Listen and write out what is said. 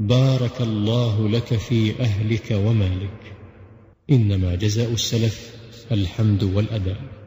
بارك الله لك في أهلك ومالك إنما جزاء السلف الحمد والأداء.